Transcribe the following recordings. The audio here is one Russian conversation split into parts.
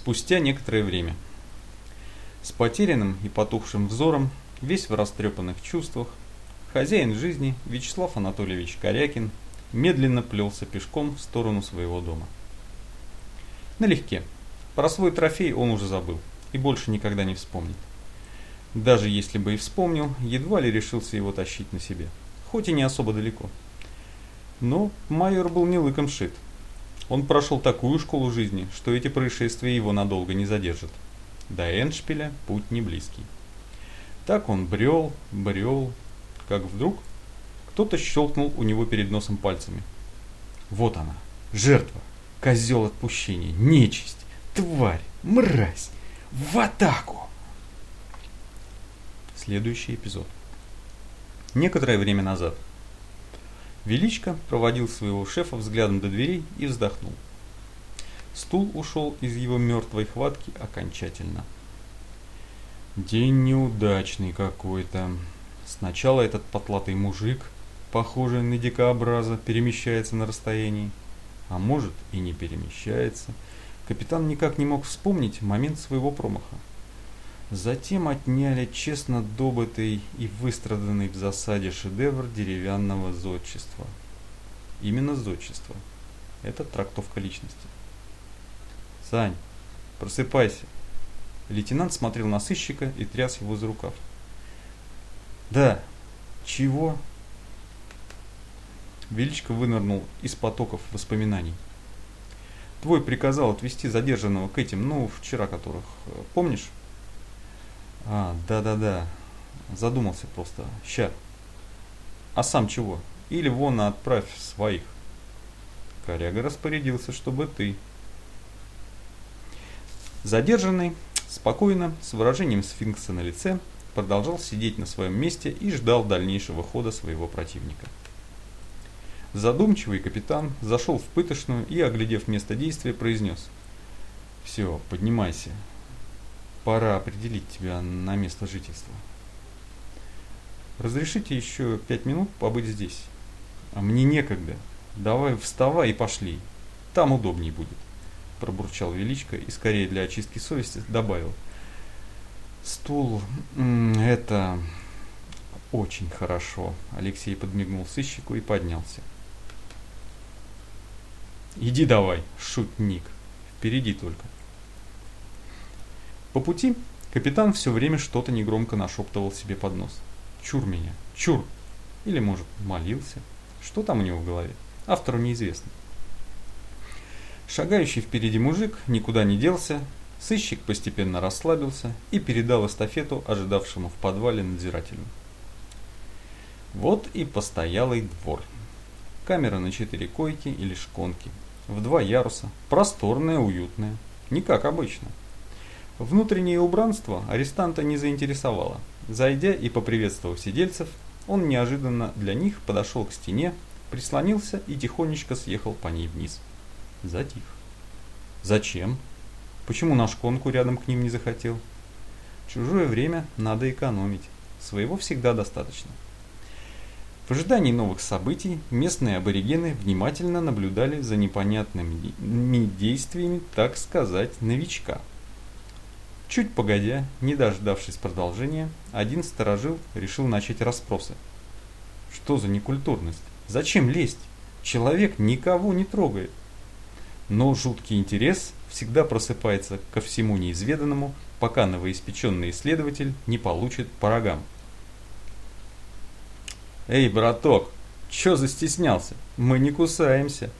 Спустя некоторое время. С потерянным и потухшим взором, весь в растрепанных чувствах, хозяин жизни Вячеслав Анатольевич Корякин медленно плелся пешком в сторону своего дома. Налегке. Про свой трофей он уже забыл и больше никогда не вспомнит. Даже если бы и вспомнил, едва ли решился его тащить на себе, хоть и не особо далеко. Но майор был не лыком шит. Он прошел такую школу жизни, что эти происшествия его надолго не задержат. До Эншпиля путь не близкий. Так он брел, брел, как вдруг кто-то щелкнул у него перед носом пальцами. Вот она, жертва, козел отпущения, нечисть, тварь, мразь, в атаку! Следующий эпизод. Некоторое время назад. Величко проводил своего шефа взглядом до дверей и вздохнул. Стул ушел из его мертвой хватки окончательно. День неудачный какой-то. Сначала этот потлатый мужик, похожий на дикообраза, перемещается на расстоянии, а может и не перемещается. Капитан никак не мог вспомнить момент своего промаха. Затем отняли честно добытый и выстраданный в засаде шедевр деревянного зодчества. Именно зодчество. Это трактовка личности. Сань, просыпайся. Лейтенант смотрел на сыщика и тряс его за рукав. Да, чего? Величко вынырнул из потоков воспоминаний. Твой приказал отвезти задержанного к этим, ну, вчера которых, э, помнишь? А, да-да-да. Задумался просто. Ща. А сам чего? Или вон отправь своих. Коряга распорядился, чтобы ты. Задержанный, спокойно, с выражением сфинкса на лице, продолжал сидеть на своем месте и ждал дальнейшего хода своего противника. Задумчивый капитан зашел в пытошную и, оглядев место действия, произнес. «Все, поднимайся, пора определить тебя на место жительства. Разрешите еще пять минут побыть здесь? А мне некогда. Давай вставай и пошли. Там удобней будет. Пробурчал Величко и скорее для очистки совести добавил. Стул, это очень хорошо. Алексей подмигнул сыщику и поднялся. Иди давай, шутник. Впереди только. По пути капитан все время что-то негромко нашептывал себе под нос. «Чур меня! Чур!» Или, может, молился. Что там у него в голове? Автору неизвестно. Шагающий впереди мужик никуда не делся, сыщик постепенно расслабился и передал эстафету ожидавшему в подвале надзирателю. Вот и постоялый двор. Камера на четыре койки или шконки, в два яруса, просторная, уютная, не как обычно. Внутреннее убранство арестанта не заинтересовало. Зайдя и поприветствовав сидельцев, он неожиданно для них подошел к стене, прислонился и тихонечко съехал по ней вниз. Затих. Зачем? Почему наш конку рядом к ним не захотел? Чужое время надо экономить. Своего всегда достаточно. В ожидании новых событий местные аборигены внимательно наблюдали за непонятными действиями, так сказать, новичка – Чуть погодя, не дождавшись продолжения, один сторожил решил начать расспросы. Что за некультурность? Зачем лезть? Человек никого не трогает. Но жуткий интерес всегда просыпается ко всему неизведанному, пока новоиспеченный исследователь не получит по рогам. «Эй, браток, чё застеснялся? Мы не кусаемся!»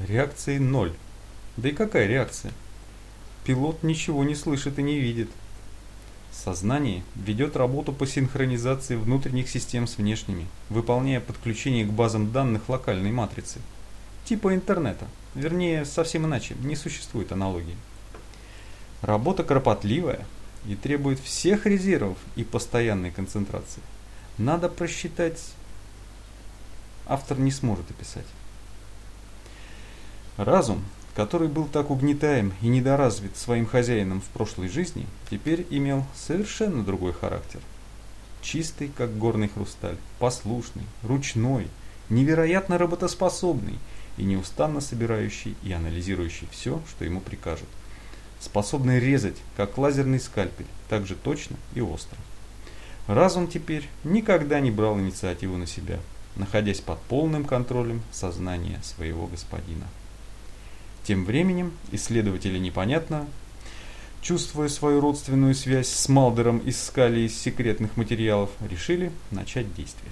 Реакции ноль. Да и какая реакция? Пилот ничего не слышит и не видит. Сознание ведет работу по синхронизации внутренних систем с внешними, выполняя подключение к базам данных локальной матрицы. Типа интернета. Вернее, совсем иначе, не существует аналогии. Работа кропотливая и требует всех резервов и постоянной концентрации. Надо просчитать... Автор не сможет описать. Разум который был так угнетаем и недоразвит своим хозяином в прошлой жизни, теперь имел совершенно другой характер. Чистый, как горный хрусталь, послушный, ручной, невероятно работоспособный и неустанно собирающий и анализирующий все, что ему прикажут. способный резать, как лазерный скальпель, так же точно и остро. Разум теперь никогда не брал инициативу на себя, находясь под полным контролем сознания своего господина. Тем временем исследователи непонятного, чувствуя свою родственную связь с Малдером из скали из секретных материалов, решили начать действие.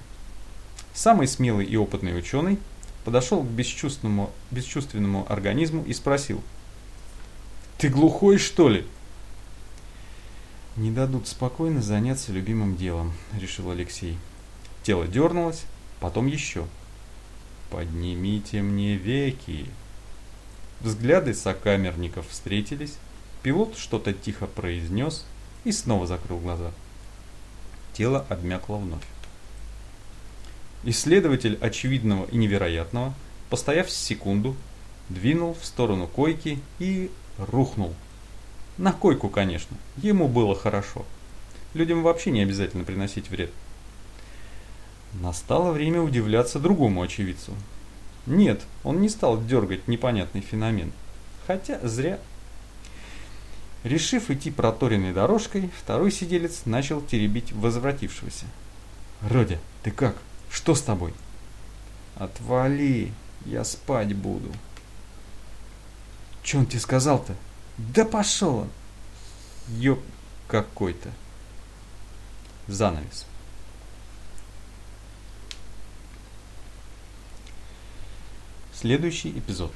Самый смелый и опытный ученый подошел к бесчувственному, бесчувственному организму и спросил. «Ты глухой, что ли?» «Не дадут спокойно заняться любимым делом», — решил Алексей. Тело дернулось, потом еще. «Поднимите мне веки!» Взгляды сокамерников встретились, пилот что-то тихо произнес и снова закрыл глаза. Тело обмякло вновь. Исследователь очевидного и невероятного, постояв секунду, двинул в сторону койки и рухнул. На койку, конечно, ему было хорошо. Людям вообще не обязательно приносить вред. Настало время удивляться другому очевидцу. Нет, он не стал дергать непонятный феномен. Хотя зря. Решив идти проторенной дорожкой, второй сиделец начал теребить возвратившегося. «Родя, ты как?» Что с тобой? Отвали, я спать буду. Че он тебе сказал-то? Да пошел он. Ёб какой-то. Занавес. Следующий эпизод.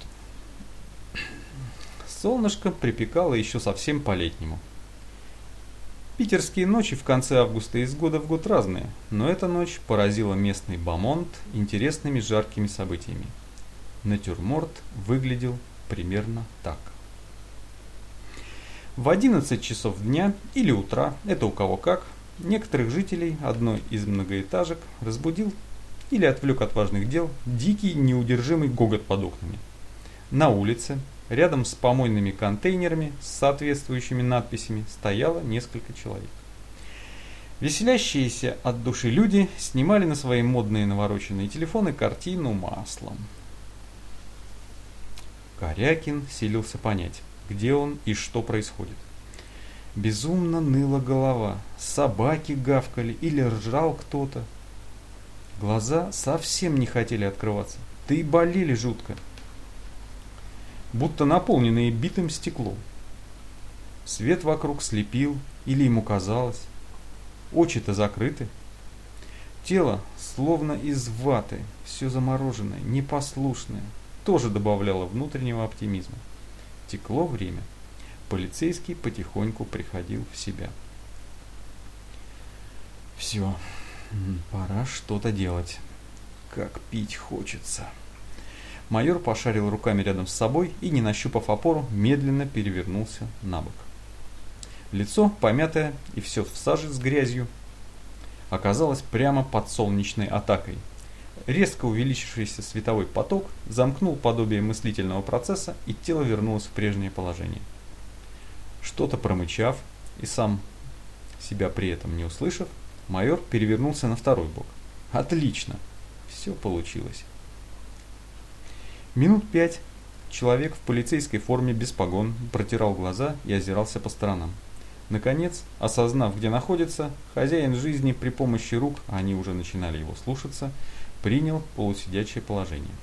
Солнышко припекало еще совсем по-летнему. Питерские ночи в конце августа из года в год разные, но эта ночь поразила местный Бамонт интересными жаркими событиями. Натюрморт выглядел примерно так. В 11 часов дня или утра, это у кого как, некоторых жителей одной из многоэтажек разбудил или отвлек от важных дел дикий неудержимый гогот под окнами. На улице Рядом с помойными контейнерами с соответствующими надписями стояло несколько человек. Веселящиеся от души люди снимали на свои модные навороченные телефоны картину маслом. Корякин силился понять, где он и что происходит. Безумно ныла голова, собаки гавкали или ржал кто-то. Глаза совсем не хотели открываться, да и болели жутко будто наполненные битым стеклом. Свет вокруг слепил, или ему казалось. Очи-то закрыты. Тело словно из ваты, все замороженное, непослушное, тоже добавляло внутреннего оптимизма. Текло время. Полицейский потихоньку приходил в себя. Все, пора что-то делать. Как пить хочется. Майор пошарил руками рядом с собой и, не нащупав опору, медленно перевернулся на бок. Лицо, помятое и все в саже с грязью, оказалось прямо под солнечной атакой. Резко увеличившийся световой поток замкнул подобие мыслительного процесса, и тело вернулось в прежнее положение. Что-то промычав и сам себя при этом не услышав, майор перевернулся на второй бок. Отлично! Все получилось. Минут пять человек в полицейской форме без погон протирал глаза и озирался по сторонам. Наконец, осознав, где находится, хозяин жизни при помощи рук, а они уже начинали его слушаться, принял полусидячее положение.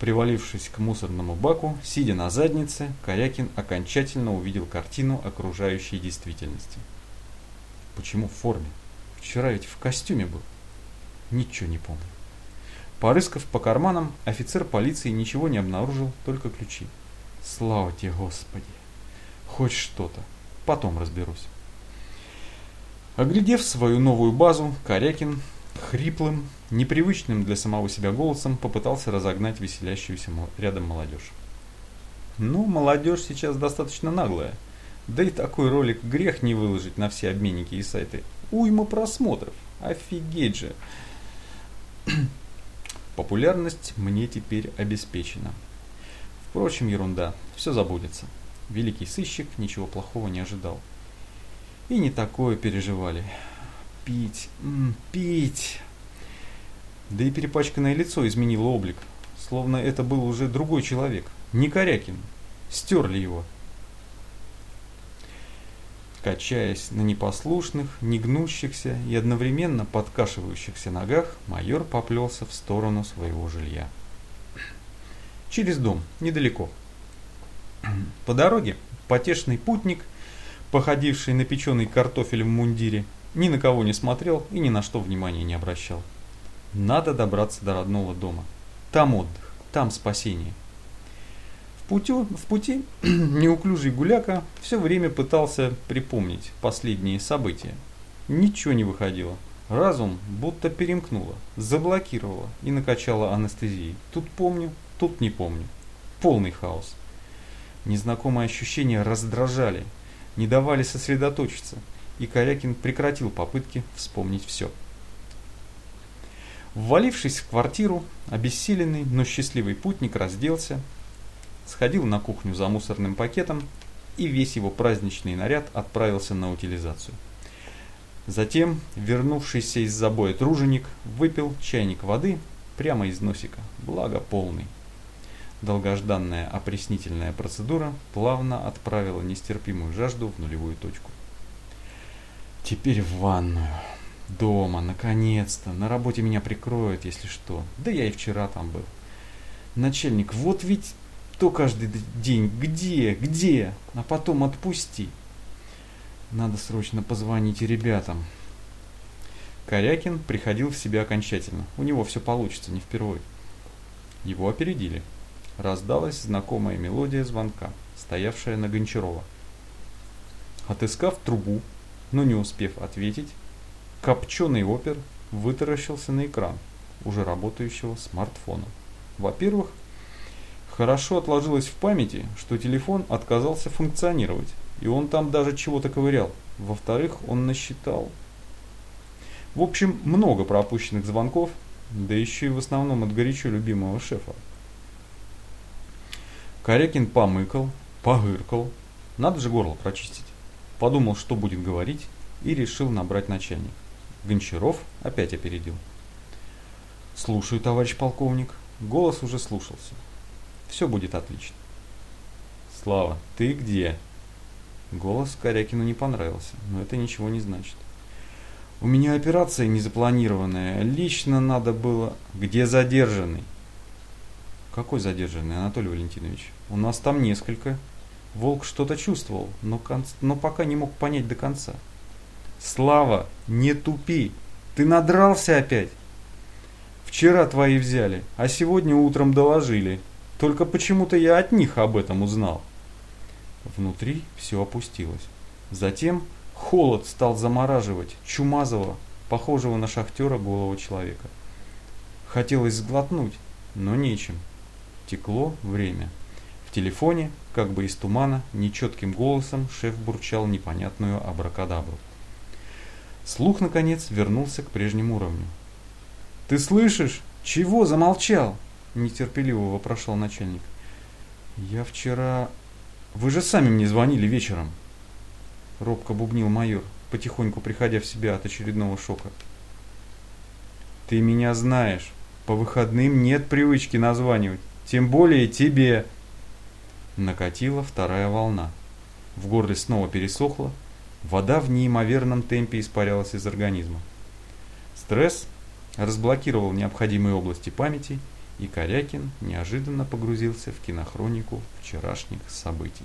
Привалившись к мусорному баку, сидя на заднице, Корякин окончательно увидел картину окружающей действительности. Почему в форме? Вчера ведь в костюме был. Ничего не помню. Порыскав по карманам, офицер полиции ничего не обнаружил, только ключи. Слава тебе, Господи! Хоть что-то. Потом разберусь. Оглядев свою новую базу, Корякин хриплым, непривычным для самого себя голосом попытался разогнать веселящуюся рядом молодежь. Ну, молодежь сейчас достаточно наглая. Да и такой ролик грех не выложить на все обменники и сайты. Уйма просмотров. Офигеть же. Популярность мне теперь обеспечена. Впрочем, ерунда, все забудется. Великий сыщик ничего плохого не ожидал. И не такое переживали. Пить, м -м, пить. Да и перепачканное лицо изменило облик, словно это был уже другой человек, не Корякин. Стерли его. Качаясь на непослушных, негнущихся и одновременно подкашивающихся ногах, майор поплелся в сторону своего жилья. Через дом, недалеко. По дороге потешный путник, походивший на печеный картофель в мундире, ни на кого не смотрел и ни на что внимания не обращал. Надо добраться до родного дома. Там отдых, там спасение. Путю, в пути неуклюжий гуляка все время пытался припомнить последние события. Ничего не выходило. Разум будто перемкнуло, заблокировало и накачало анестезией. Тут помню, тут не помню. Полный хаос. Незнакомые ощущения раздражали, не давали сосредоточиться, и Корякин прекратил попытки вспомнить все. Ввалившись в квартиру, обессиленный, но счастливый путник разделся, сходил на кухню за мусорным пакетом и весь его праздничный наряд отправился на утилизацию. Затем, вернувшийся из забоя труженик, выпил чайник воды прямо из носика, благо полный. Долгожданная опреснительная процедура плавно отправила нестерпимую жажду в нулевую точку. Теперь в ванную. Дома, наконец-то. На работе меня прикроют, если что. Да я и вчера там был. Начальник, вот ведь то каждый день. Где? Где? А потом отпусти. Надо срочно позвонить ребятам. Корякин приходил в себя окончательно. У него все получится, не впервой. Его опередили. Раздалась знакомая мелодия звонка, стоявшая на Гончарова. Отыскав трубу, но не успев ответить, Копченый опер вытаращился на экран уже работающего смартфона. Во-первых, хорошо отложилось в памяти, что телефон отказался функционировать, и он там даже чего-то ковырял. Во-вторых, он насчитал. В общем, много пропущенных звонков, да еще и в основном от горячо любимого шефа. Корякин помыкал, погыркал, надо же горло прочистить. Подумал, что будет говорить, и решил набрать начальник. Гончаров опять опередил. «Слушаю, товарищ полковник». Голос уже слушался. «Все будет отлично». «Слава, ты где?» Голос Корякину не понравился, но это ничего не значит. «У меня операция незапланированная. Лично надо было...» «Где задержанный?» «Какой задержанный, Анатолий Валентинович? У нас там несколько. Волк что-то чувствовал, но, кон... но пока не мог понять до конца». Слава, не тупи. Ты надрался опять. Вчера твои взяли, а сегодня утром доложили. Только почему-то я от них об этом узнал. Внутри все опустилось. Затем холод стал замораживать чумазого, похожего на шахтера голого человека. Хотелось сглотнуть, но нечем. Текло время. В телефоне, как бы из тумана, нечетким голосом шеф бурчал непонятную абракадабру. Слух, наконец, вернулся к прежнему уровню. «Ты слышишь? Чего замолчал?» – нетерпеливо вопрошал начальник. «Я вчера... Вы же сами мне звонили вечером!» Робко бубнил майор, потихоньку приходя в себя от очередного шока. «Ты меня знаешь. По выходным нет привычки названивать. Тем более тебе!» Накатила вторая волна. В горле снова пересохло, Вода в неимоверном темпе испарялась из организма. Стресс разблокировал необходимые области памяти, и Корякин неожиданно погрузился в кинохронику вчерашних событий.